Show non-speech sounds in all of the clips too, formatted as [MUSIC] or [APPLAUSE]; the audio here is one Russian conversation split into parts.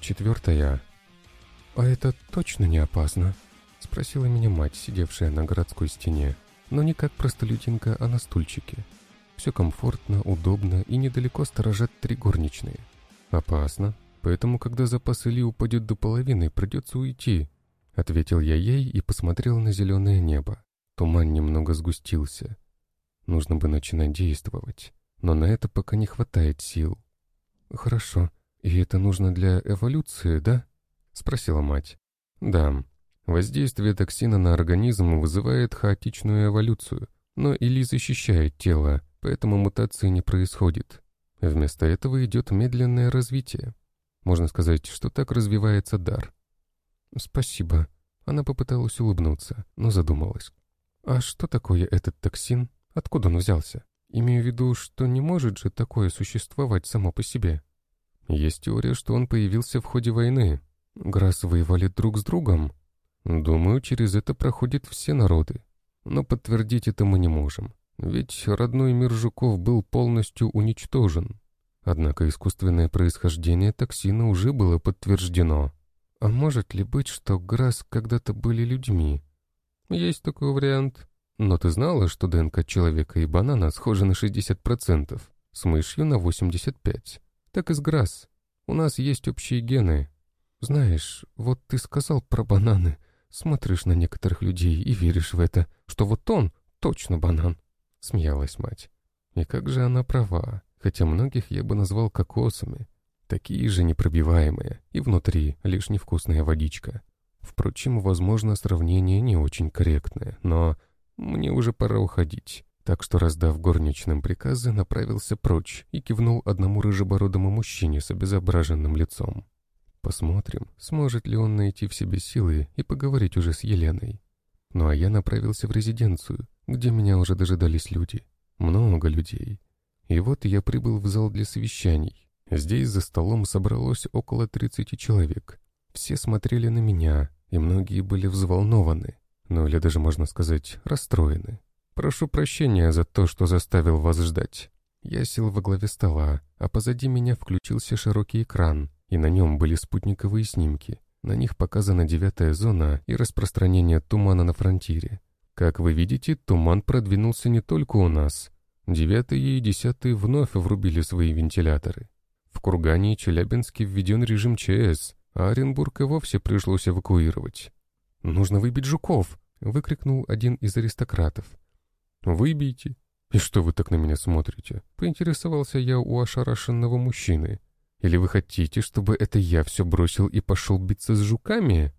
Четвертая. «А это точно не опасно?» — спросила меня мать, сидевшая на городской стене. Но не как простолюдинка, а на стульчике. Все комфортно, удобно и недалеко сторожат три горничные. «Опасно. Поэтому, когда запас Или упадет до половины, придется уйти», — ответил я ей и посмотрел на зеленое небо. Туман немного сгустился. Нужно бы начинать действовать, но на это пока не хватает сил. «Хорошо. И это нужно для эволюции, да?» — спросила мать. «Да. Воздействие токсина на организм вызывает хаотичную эволюцию, но Или защищает тело, поэтому мутации не происходит. Вместо этого идет медленное развитие. Можно сказать, что так развивается дар. «Спасибо». Она попыталась улыбнуться, но задумалась. «А что такое этот токсин? Откуда он взялся? Имею в виду, что не может же такое существовать само по себе». Есть теория, что он появился в ходе войны. Грас воевали друг с другом. Думаю, через это проходят все народы. Но подтвердить это мы не можем. Ведь родной мир жуков был полностью уничтожен. Однако искусственное происхождение токсина уже было подтверждено. А может ли быть, что Грас когда-то были людьми? Есть такой вариант. Но ты знала, что ДНК человека и банана схожи на 60%, с мышью на 85%? Так и с Грас. У нас есть общие гены. Знаешь, вот ты сказал про бананы. Смотришь на некоторых людей и веришь в это, что вот он точно банан. Смеялась мать. И как же она права, хотя многих я бы назвал кокосами. Такие же непробиваемые, и внутри лишь невкусная водичка. Впрочем, возможно, сравнение не очень корректное, но мне уже пора уходить. Так что, раздав горничным приказы, направился прочь и кивнул одному рыжебородому мужчине с обезображенным лицом. Посмотрим, сможет ли он найти в себе силы и поговорить уже с Еленой. Ну а я направился в резиденцию, где меня уже дожидались люди. Много людей. И вот я прибыл в зал для совещаний. Здесь за столом собралось около 30 человек. Все смотрели на меня, и многие были взволнованы, ну или даже, можно сказать, расстроены. «Прошу прощения за то, что заставил вас ждать». Я сел во главе стола, а позади меня включился широкий экран, и на нем были спутниковые снимки. На них показана девятая зона и распространение тумана на фронтире. Как вы видите, туман продвинулся не только у нас. Девятые и десятые вновь врубили свои вентиляторы. В Кургане и Челябинске введен режим ЧС, а Оренбург и вовсе пришлось эвакуировать. «Нужно выбить жуков!» — выкрикнул один из аристократов. «Выбейте». «И что вы так на меня смотрите?» — поинтересовался я у ошарашенного мужчины. «Или вы хотите, чтобы это я все бросил и пошел биться с жуками?»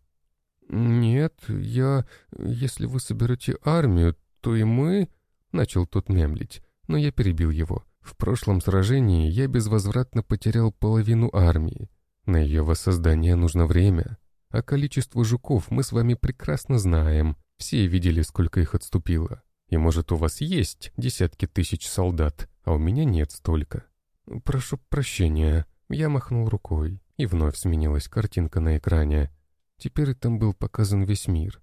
«Нет, я... Если вы соберете армию, то и мы...» — начал тот мямлить, но я перебил его. «В прошлом сражении я безвозвратно потерял половину армии. На ее воссоздание нужно время. А количество жуков мы с вами прекрасно знаем. Все видели, сколько их отступило. И может, у вас есть десятки тысяч солдат, а у меня нет столько. Прошу прощения. Я махнул рукой, и вновь сменилась картинка на экране. Теперь там был показан весь мир.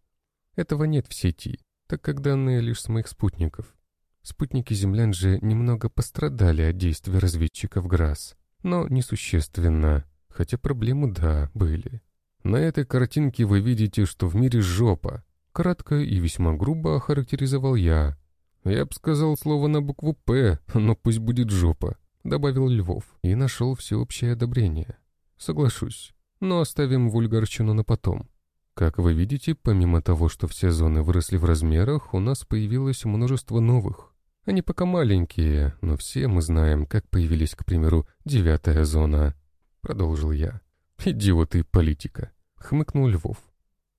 Этого нет в сети, так как данные лишь с моих спутников. Спутники землян же немного пострадали от действий разведчиков ГРАС, но несущественно, хотя проблемы, да, были. На этой картинке вы видите, что в мире жопа, Кратко и весьма грубо охарактеризовал я. «Я б сказал слово на букву «П», но пусть будет жопа», — добавил Львов и нашел всеобщее одобрение. «Соглашусь, но оставим вульгарщину на потом. Как вы видите, помимо того, что все зоны выросли в размерах, у нас появилось множество новых. Они пока маленькие, но все мы знаем, как появились, к примеру, девятая зона», — продолжил я. «Идиоты политика», — хмыкнул Львов.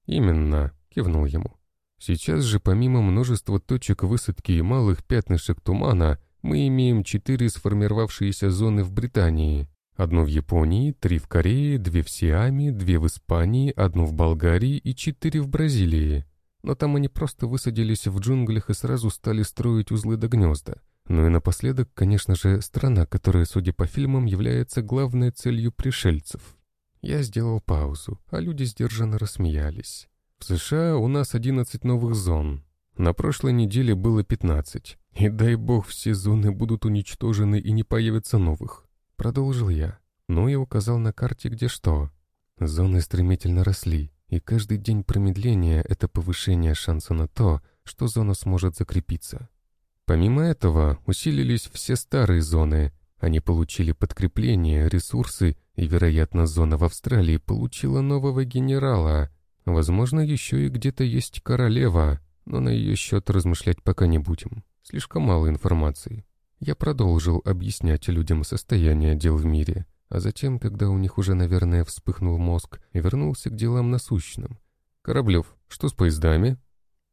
«Именно кивнул ему. Сейчас же помимо множества точек высадки и малых пятнышек тумана, мы имеем четыре сформировавшиеся зоны в Британии. Одну в Японии, три в Корее, две в Сиаме, две в Испании, одну в Болгарии и четыре в Бразилии. Но там они просто высадились в джунглях и сразу стали строить узлы до гнезда. Ну и напоследок, конечно же, страна, которая, судя по фильмам, является главной целью пришельцев. Я сделал паузу, а люди сдержанно рассмеялись. В США у нас 11 новых зон. На прошлой неделе было 15. И дай бог все зоны будут уничтожены и не появится новых. Продолжил я. Ну и указал на карте где что. Зоны стремительно росли, и каждый день промедления — это повышение шанса на то, что зона сможет закрепиться. Помимо этого, усилились все старые зоны. Они получили подкрепление, ресурсы, и, вероятно, зона в Австралии получила нового генерала. Возможно, еще и где-то есть королева, но на ее счет размышлять пока не будем. Слишком мало информации. Я продолжил объяснять людям состояние дел в мире, а затем, когда у них уже, наверное, вспыхнул мозг, вернулся к делам насущным. «Кораблев, что с поездами?»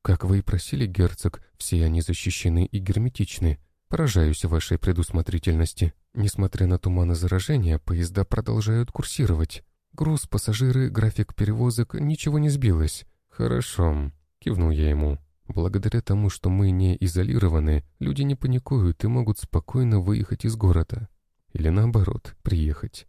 «Как вы и просили, герцог, все они защищены и герметичны. Поражаюсь вашей предусмотрительности. Несмотря на туманы заражения, поезда продолжают курсировать. Груз, пассажиры, график перевозок, ничего не сбилось. Хорошо», — кивнул я ему. Благодаря тому, что мы не изолированы, люди не паникуют и могут спокойно выехать из города. Или наоборот, приехать.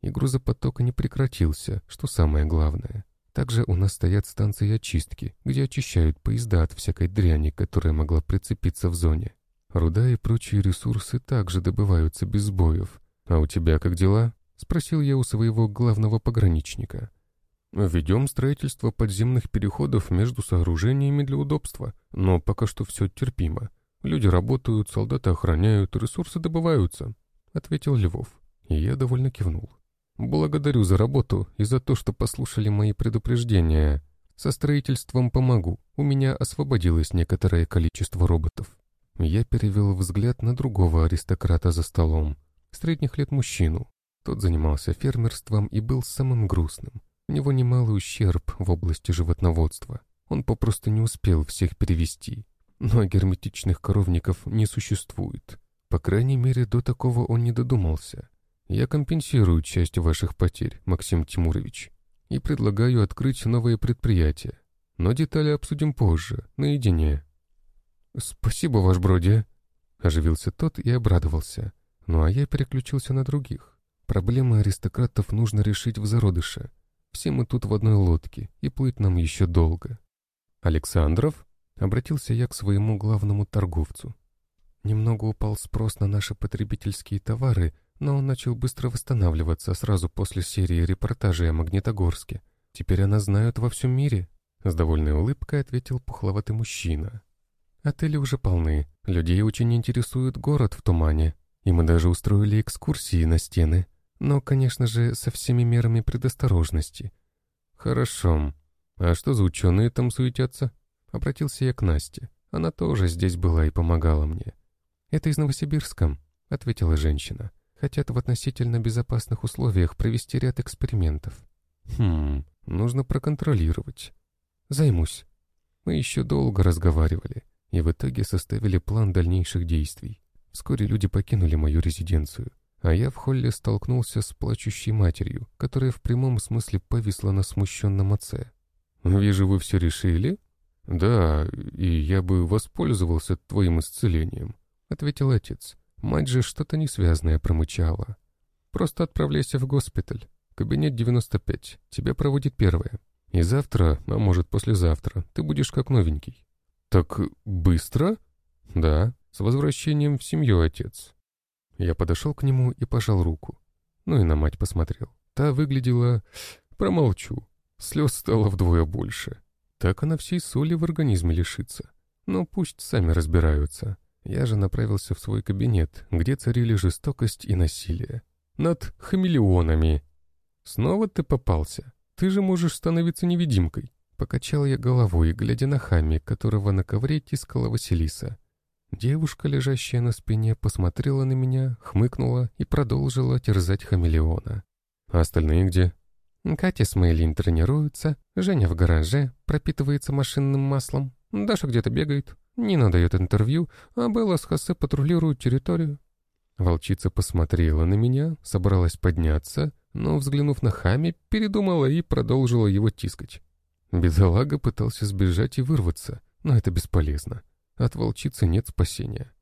И грузопоток не прекратился, что самое главное. Также у нас стоят станции очистки, где очищают поезда от всякой дряни, которая могла прицепиться в зоне. Руда и прочие ресурсы также добываются без сбоев. «А у тебя как дела?» — спросил я у своего главного пограничника. Ведем строительство подземных переходов между сооружениями для удобства, но пока что все терпимо. Люди работают, солдаты охраняют, ресурсы добываются», — ответил Львов. И я довольно кивнул. «Благодарю за работу и за то, что послушали мои предупреждения. Со строительством помогу, у меня освободилось некоторое количество роботов». Я перевел взгляд на другого аристократа за столом, средних лет мужчину. Тот занимался фермерством и был самым грустным. У него немалый ущерб в области животноводства. Он попросту не успел всех перевести. Но герметичных коровников не существует. По крайней мере, до такого он не додумался. Я компенсирую часть ваших потерь, Максим Тимурович, и предлагаю открыть новое предприятие. Но детали обсудим позже, наедине. Спасибо, ваш броди. Оживился тот и обрадовался. Ну а я переключился на других. Проблемы аристократов нужно решить в зародыше. Все мы тут в одной лодке, и плыть нам еще долго. Александров? Обратился я к своему главному торговцу. Немного упал спрос на наши потребительские товары, но он начал быстро восстанавливаться сразу после серии репортажей о Магнитогорске. Теперь она знают во всем мире. С довольной улыбкой ответил пухловатый мужчина. Отели уже полны, людей очень интересует город в тумане, и мы даже устроили экскурсии на стены. Но, конечно же, со всеми мерами предосторожности. Хорошо. А что за ученые там суетятся? Обратился я к Насте. Она тоже здесь была и помогала мне. Это из Новосибирска, ответила женщина. Хотят в относительно безопасных условиях провести ряд экспериментов. Хм, нужно проконтролировать. Займусь. Мы еще долго разговаривали и в итоге составили план дальнейших действий. Вскоре люди покинули мою резиденцию а я в холле столкнулся с плачущей матерью, которая в прямом смысле повисла на смущенном отце. «Вижу, вы все решили?» «Да, и я бы воспользовался твоим исцелением», — ответил отец. Мать же что-то несвязное промычала. «Просто отправляйся в госпиталь. Кабинет 95. Тебя проводит первая. И завтра, а может послезавтра, ты будешь как новенький». «Так быстро?» «Да, с возвращением в семью, отец. Я подошел к нему и пожал руку. Ну и на мать посмотрел. Та выглядела... Промолчу. Слез стало вдвое больше. Так она всей соли в организме лишится. Но пусть сами разбираются. Я же направился в свой кабинет, где царили жестокость и насилие. Над хамелеонами. Снова ты попался? Ты же можешь становиться невидимкой. Покачал я головой, глядя на Хами, которого на ковре тискала Василиса. Девушка, лежащая на спине, посмотрела на меня, хмыкнула и продолжила терзать хамелеона. «А остальные где?» Катя с Мэйлин тренируются, Женя в гараже, пропитывается машинным маслом, Даша где-то бегает, Нина дает интервью, а Белла с Хосе патрулируют территорию. Волчица посмотрела на меня, собралась подняться, но, взглянув на Хами, передумала и продолжила его тискать. Бедолага пытался сбежать и вырваться, но это бесполезно. От волчицы нет спасения.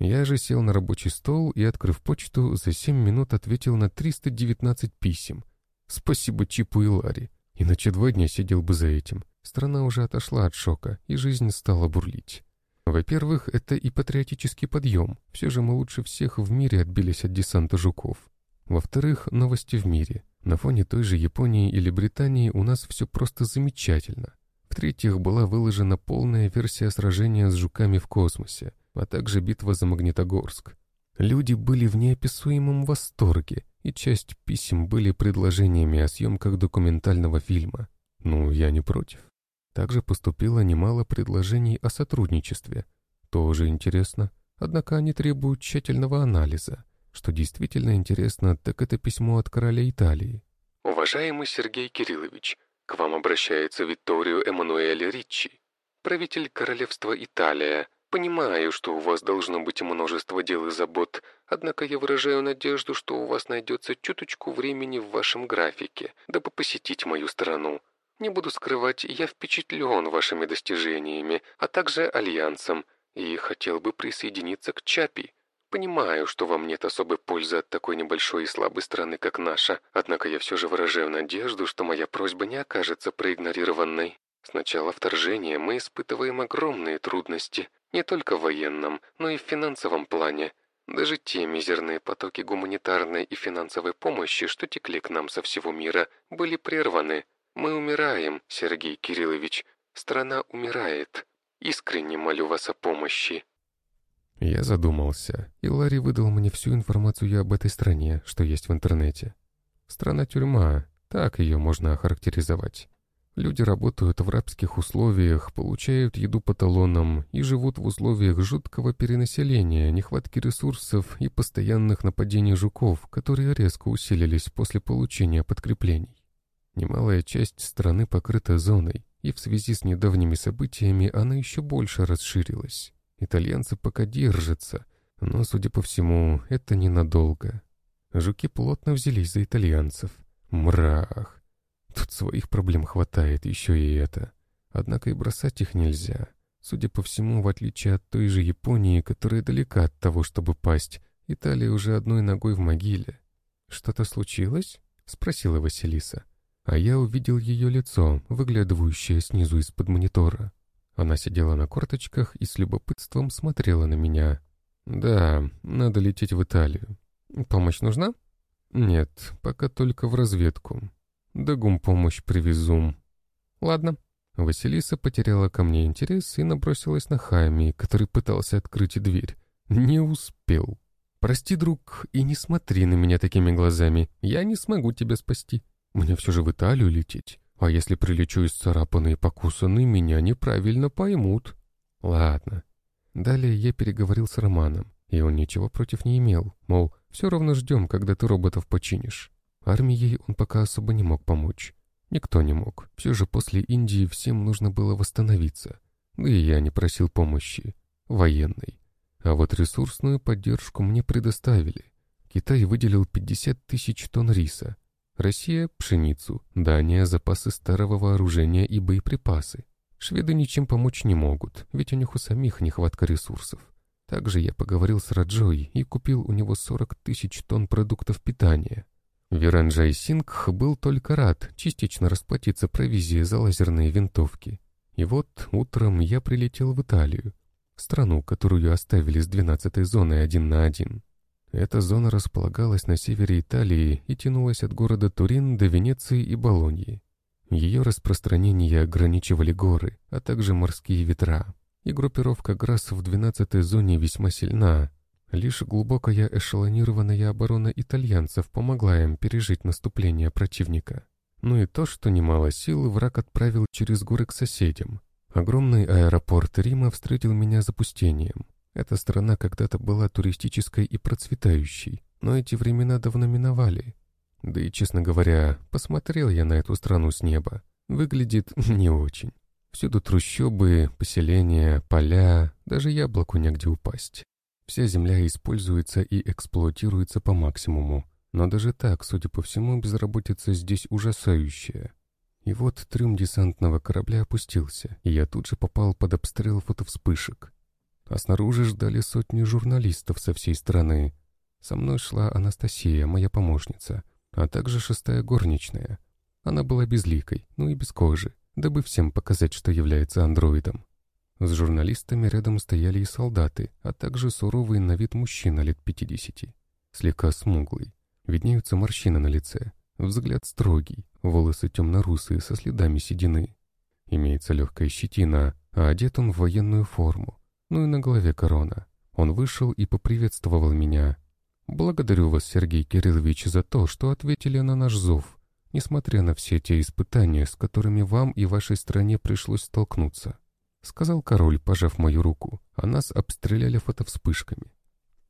Я же сел на рабочий стол и, открыв почту, за 7 минут ответил на 319 писем. Спасибо Чипу и Ларе, иначе два дня сидел бы за этим. Страна уже отошла от шока, и жизнь стала бурлить. Во-первых, это и патриотический подъем, все же мы лучше всех в мире отбились от десанта жуков. Во-вторых, новости в мире. На фоне той же Японии или Британии у нас все просто замечательно. В-третьих, была выложена полная версия сражения с жуками в космосе, а также битва за Магнитогорск. Люди были в неописуемом восторге, и часть писем были предложениями о съемках документального фильма. Ну, я не против. Также поступило немало предложений о сотрудничестве. Тоже интересно. Однако они требуют тщательного анализа. Что действительно интересно, так это письмо от короля Италии. «Уважаемый Сергей Кириллович, к вам обращается Витторио Эммануэль Риччи, правитель королевства Италия. Понимаю, что у вас должно быть множество дел и забот, однако я выражаю надежду, что у вас найдется чуточку времени в вашем графике, дабы посетить мою страну. Не буду скрывать, я впечатлен вашими достижениями, а также альянсом, и хотел бы присоединиться к Чапи. Понимаю, что вам нет особой пользы от такой небольшой и слабой страны, как наша, однако я все же выражаю надежду, что моя просьба не окажется проигнорированной. С начала вторжения мы испытываем огромные трудности, не только в военном, но и в финансовом плане. Даже те мизерные потоки гуманитарной и финансовой помощи, что текли к нам со всего мира, были прерваны. Мы умираем, Сергей Кириллович. Страна умирает. Искренне молю вас о помощи. Я задумался, и Ларри выдал мне всю информацию об этой стране, что есть в интернете. Страна-тюрьма, так ее можно охарактеризовать. Люди работают в рабских условиях, получают еду по талонам и живут в условиях жуткого перенаселения, нехватки ресурсов и постоянных нападений жуков, которые резко усилились после получения подкреплений. Немалая часть страны покрыта зоной, и в связи с недавними событиями она еще больше расширилась. Итальянцы пока держатся, но, судя по всему, это ненадолго. Жуки плотно взялись за итальянцев. Мрах! Тут своих проблем хватает, еще и это. Однако и бросать их нельзя. Судя по всему, в отличие от той же Японии, которая далека от того, чтобы пасть, Италия уже одной ногой в могиле. «Что-то случилось?» — спросила Василиса. А я увидел ее лицо, выглядывающее снизу из-под монитора. Она сидела на корточках и с любопытством смотрела на меня. «Да, надо лететь в Италию. Помощь нужна?» «Нет, пока только в разведку. Да помощь привезу». «Ладно». Василиса потеряла ко мне интерес и набросилась на Хайми, который пытался открыть дверь. Не успел. «Прости, друг, и не смотри на меня такими глазами. Я не смогу тебя спасти. Мне все же в Италию лететь. А если прилечу исцарапанный и покусанный, меня неправильно поймут. Ладно. Далее я переговорил с Романом, и он ничего против не имел. Мол, все равно ждем, когда ты роботов починишь. Армией он пока особо не мог помочь. Никто не мог. Все же после Индии всем нужно было восстановиться. Да и я не просил помощи. Военной. А вот ресурсную поддержку мне предоставили. Китай выделил 50 тысяч тонн риса, Россия – пшеницу, Дания – запасы старого вооружения и боеприпасы. Шведы ничем помочь не могут, ведь у них у самих нехватка ресурсов. Также я поговорил с Раджой и купил у него 40 тысяч тонн продуктов питания. Виранджай Сингх был только рад частично расплатиться провизией за лазерные винтовки. И вот утром я прилетел в Италию, страну, которую оставили с 12-й зоной один на один. Эта зона располагалась на севере Италии и тянулась от города Турин до Венеции и Болоньи. Ее распространение ограничивали горы, а также морские ветра. И группировка ГРАС в 12-й зоне весьма сильна. Лишь глубокая эшелонированная оборона итальянцев помогла им пережить наступление противника. Ну и то, что немало сил враг отправил через горы к соседям. Огромный аэропорт Рима встретил меня запустением. Эта страна когда-то была туристической и процветающей, но эти времена давно миновали. Да и, честно говоря, посмотрел я на эту страну с неба. Выглядит [LAUGHS] не очень. Всюду трущобы, поселения, поля, даже яблоку негде упасть. Вся земля используется и эксплуатируется по максимуму. Но даже так, судя по всему, безработица здесь ужасающая. И вот трюм десантного корабля опустился, и я тут же попал под обстрел фотовспышек а снаружи ждали сотни журналистов со всей страны. Со мной шла Анастасия, моя помощница, а также шестая горничная. Она была безликой, ну и без кожи, дабы всем показать, что является андроидом. С журналистами рядом стояли и солдаты, а также суровый на вид мужчина лет 50, слегка смуглый. Виднеются морщины на лице. Взгляд строгий, волосы темно-русые со следами седины. Имеется легкая щетина, а одет он в военную форму. Ну и на голове корона. Он вышел и поприветствовал меня. «Благодарю вас, Сергей Кириллович, за то, что ответили на наш зов, несмотря на все те испытания, с которыми вам и вашей стране пришлось столкнуться», — сказал король, пожав мою руку, а нас обстреляли фотовспышками.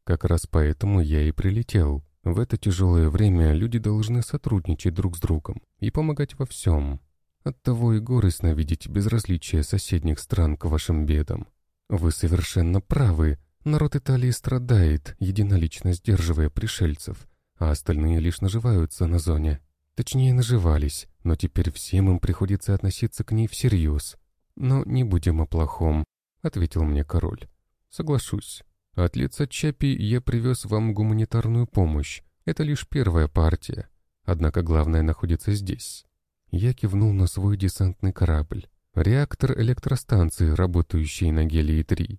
«Как раз поэтому я и прилетел. В это тяжелое время люди должны сотрудничать друг с другом и помогать во всем. Оттого и горестно видеть безразличие соседних стран к вашим бедам. Вы совершенно правы, Народ Италии страдает, единолично сдерживая пришельцев, а остальные лишь наживаются на зоне. Точнее, наживались, но теперь всем им приходится относиться к ней всерьез. «Но не будем о плохом», — ответил мне король. «Соглашусь. От лица Чапи я привез вам гуманитарную помощь. Это лишь первая партия. Однако главное находится здесь». Я кивнул на свой десантный корабль. Реактор электростанции, работающий на Гелии-3.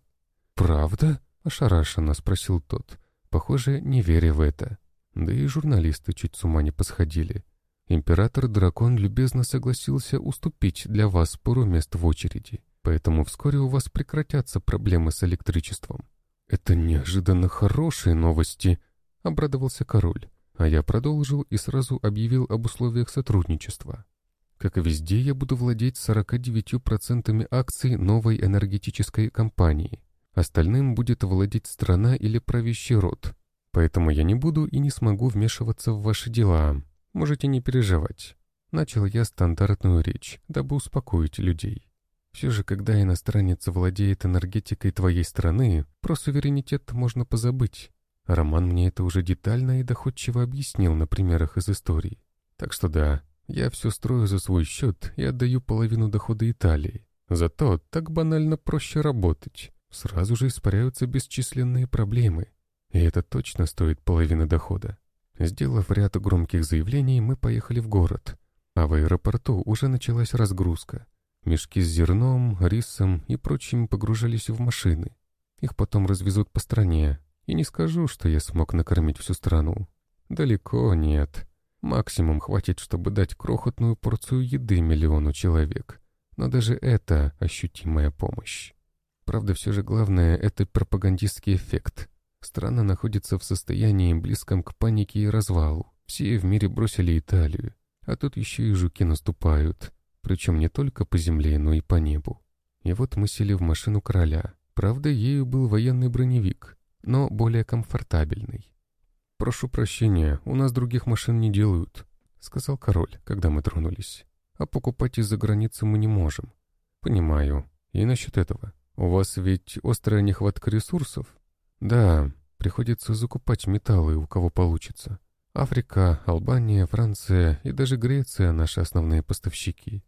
«Правда?» Ошарашенно спросил тот, похоже, не веря в это. Да и журналисты чуть с ума не посходили. Император-дракон любезно согласился уступить для вас пару мест в очереди, поэтому вскоре у вас прекратятся проблемы с электричеством. «Это неожиданно хорошие новости», — обрадовался король, а я продолжил и сразу объявил об условиях сотрудничества. Как и везде, я буду владеть 49% акций новой энергетической компании, Остальным будет владеть страна или правящий род. Поэтому я не буду и не смогу вмешиваться в ваши дела. Можете не переживать. Начал я стандартную речь, дабы успокоить людей. Все же, когда иностранец владеет энергетикой твоей страны, про суверенитет можно позабыть. Роман мне это уже детально и доходчиво объяснил на примерах из истории. Так что да, я все строю за свой счет и отдаю половину дохода Италии. Зато так банально проще работать сразу же испаряются бесчисленные проблемы. И это точно стоит половины дохода. Сделав ряд громких заявлений, мы поехали в город. А в аэропорту уже началась разгрузка. Мешки с зерном, рисом и прочим погружались в машины. Их потом развезут по стране. И не скажу, что я смог накормить всю страну. Далеко нет. Максимум хватит, чтобы дать крохотную порцию еды миллиону человек. Но даже это ощутимая помощь. Правда, все же главное — это пропагандистский эффект. Страна находится в состоянии, близком к панике и развалу. Все в мире бросили Италию. А тут еще и жуки наступают. Причем не только по земле, но и по небу. И вот мы сели в машину короля. Правда, ею был военный броневик, но более комфортабельный. «Прошу прощения, у нас других машин не делают», — сказал король, когда мы тронулись. «А покупать из-за границы мы не можем». «Понимаю. И насчет этого. «У вас ведь острая нехватка ресурсов?» «Да, приходится закупать металлы, у кого получится. Африка, Албания, Франция и даже Греция — наши основные поставщики.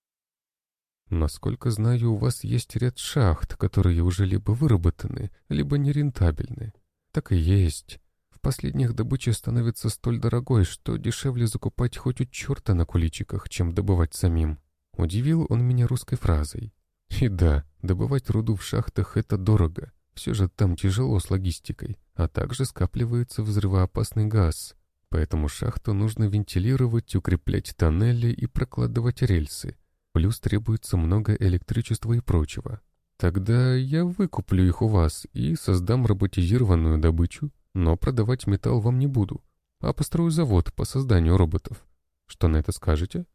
Насколько знаю, у вас есть ряд шахт, которые уже либо выработаны, либо нерентабельны. Так и есть. В последних добыча становится столь дорогой, что дешевле закупать хоть у черта на куличиках, чем добывать самим. Удивил он меня русской фразой. И да, добывать руду в шахтах — это дорого. Все же там тяжело с логистикой, а также скапливается взрывоопасный газ. Поэтому шахту нужно вентилировать, укреплять тоннели и прокладывать рельсы. Плюс требуется много электричества и прочего. Тогда я выкуплю их у вас и создам роботизированную добычу, но продавать металл вам не буду, а построю завод по созданию роботов. Что на это скажете?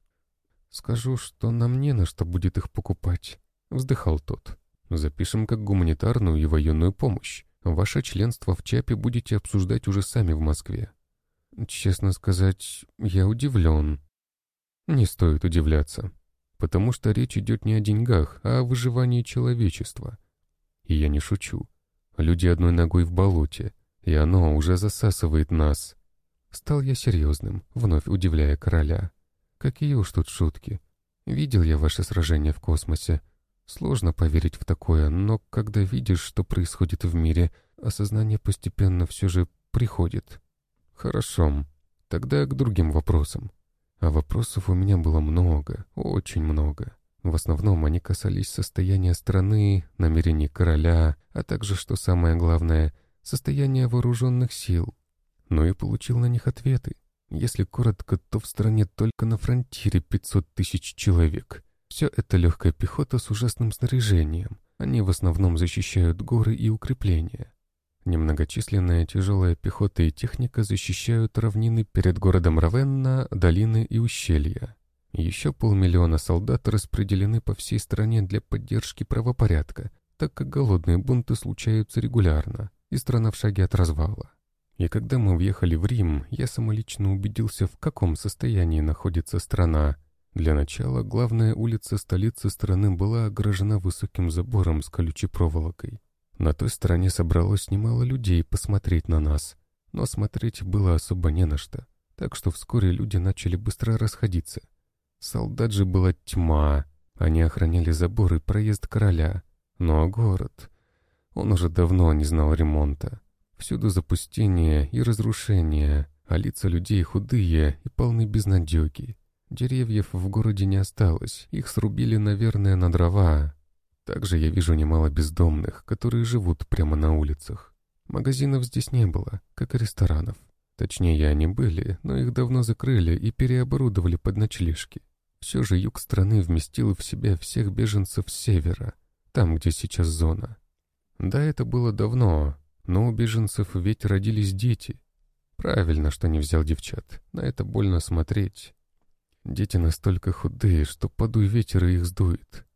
Скажу, что нам не на что будет их покупать. Вздыхал тот. Запишем как гуманитарную и военную помощь. Ваше членство в ЧАПе будете обсуждать уже сами в Москве. Честно сказать, я удивлен. Не стоит удивляться, потому что речь идет не о деньгах, а о выживании человечества. И я не шучу. Люди одной ногой в болоте, и оно уже засасывает нас. Стал я серьезным, вновь удивляя короля. Какие уж тут шутки. Видел я ваше сражение в космосе, Сложно поверить в такое, но когда видишь, что происходит в мире, осознание постепенно все же приходит. Хорошо, тогда к другим вопросам. А вопросов у меня было много, очень много. В основном они касались состояния страны, намерений короля, а также, что самое главное, состояния вооруженных сил. Но и получил на них ответы. Если коротко, то в стране только на фронтире 500 тысяч человек. Все это легкая пехота с ужасным снаряжением. Они в основном защищают горы и укрепления. Немногочисленная тяжелая пехота и техника защищают равнины перед городом Равенна, долины и ущелья. Еще полмиллиона солдат распределены по всей стране для поддержки правопорядка, так как голодные бунты случаются регулярно, и страна в шаге от развала. И когда мы въехали в Рим, я самолично убедился, в каком состоянии находится страна. Для начала главная улица столицы страны была огражена высоким забором с колючей проволокой. На той стороне собралось немало людей посмотреть на нас, но смотреть было особо не на что, так что вскоре люди начали быстро расходиться. Солдат же была тьма, они охраняли забор и проезд короля, но город... Он уже давно не знал ремонта. Всюду запустение и разрушение, а лица людей худые и полны безнадеги. Деревьев в городе не осталось, их срубили, наверное, на дрова. Также я вижу немало бездомных, которые живут прямо на улицах. Магазинов здесь не было, как и ресторанов. Точнее, они были, но их давно закрыли и переоборудовали под ночлежки. Все же юг страны вместил в себя всех беженцев с севера, там, где сейчас зона. Да, это было давно, но у беженцев ведь родились дети. Правильно, что не взял девчат. На это больно смотреть. Дети настолько худые, что подуй ветер и их сдует.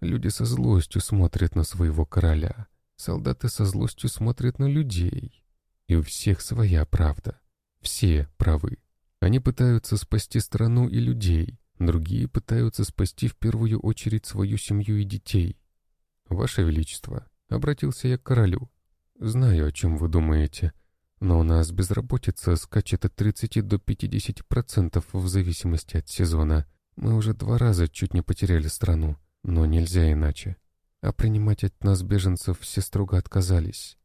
Люди со злостью смотрят на своего короля. Солдаты со злостью смотрят на людей. И у всех своя правда. Все правы. Они пытаются спасти страну и людей. Другие пытаются спасти в первую очередь свою семью и детей. «Ваше Величество», — обратился я к королю, Знаю, о чем вы думаете, но у нас безработица скачет от 30 до 50% в зависимости от сезона. Мы уже два раза чуть не потеряли страну, но нельзя иначе. А принимать от нас беженцев все строго отказались.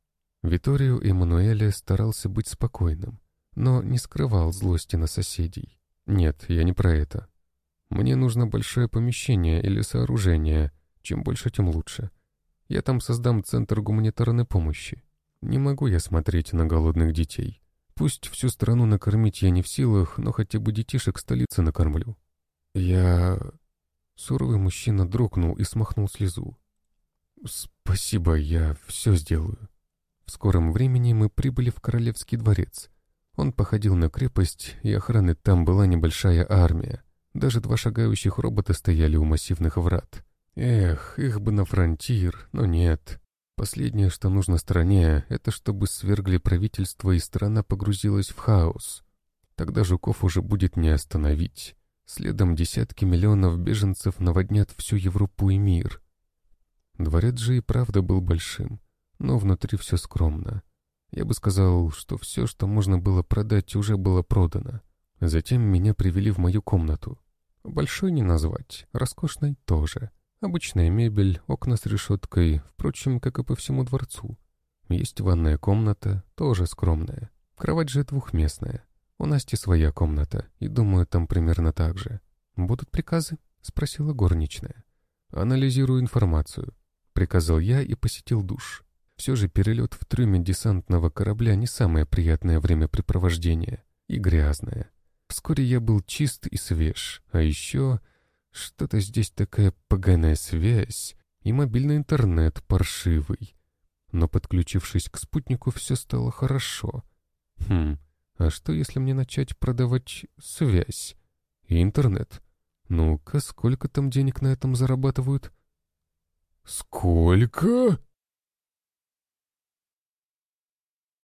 Виторио Эммануэле старался быть спокойным, но не скрывал злости на соседей. Нет, я не про это. Мне нужно большое помещение или сооружение, чем больше, тем лучше. Я там создам центр гуманитарной помощи. Не могу я смотреть на голодных детей. Пусть всю страну накормить я не в силах, но хотя бы детишек столицы накормлю. Я... Суровый мужчина дрогнул и смахнул слезу. «Спасибо, я все сделаю». В скором времени мы прибыли в Королевский дворец. Он походил на крепость, и охраны там была небольшая армия. Даже два шагающих робота стояли у массивных врат. Эх, их бы на фронтир, но нет. Последнее, что нужно стране, это чтобы свергли правительство и страна погрузилась в хаос. Тогда жуков уже будет не остановить. Следом десятки миллионов беженцев наводнят всю Европу и мир. Дворец же и правда был большим, но внутри все скромно. Я бы сказал, что все, что можно было продать, уже было продано. Затем меня привели в мою комнату. Большой не назвать, роскошной тоже — Обычная мебель, окна с решеткой, впрочем, как и по всему дворцу. Есть ванная комната, тоже скромная. Кровать же двухместная. У Насти своя комната, и думаю, там примерно так же. «Будут приказы?» — спросила горничная. «Анализирую информацию», — приказал я и посетил душ. Все же перелет в трюме десантного корабля не самое приятное времяпрепровождение. И грязное. Вскоре я был чист и свеж, а еще что-то здесь такая поганая связь и мобильный интернет паршивый. Но подключившись к спутнику, все стало хорошо. Хм, а что если мне начать продавать связь и интернет? Ну-ка, сколько там денег на этом зарабатывают? «Сколько?»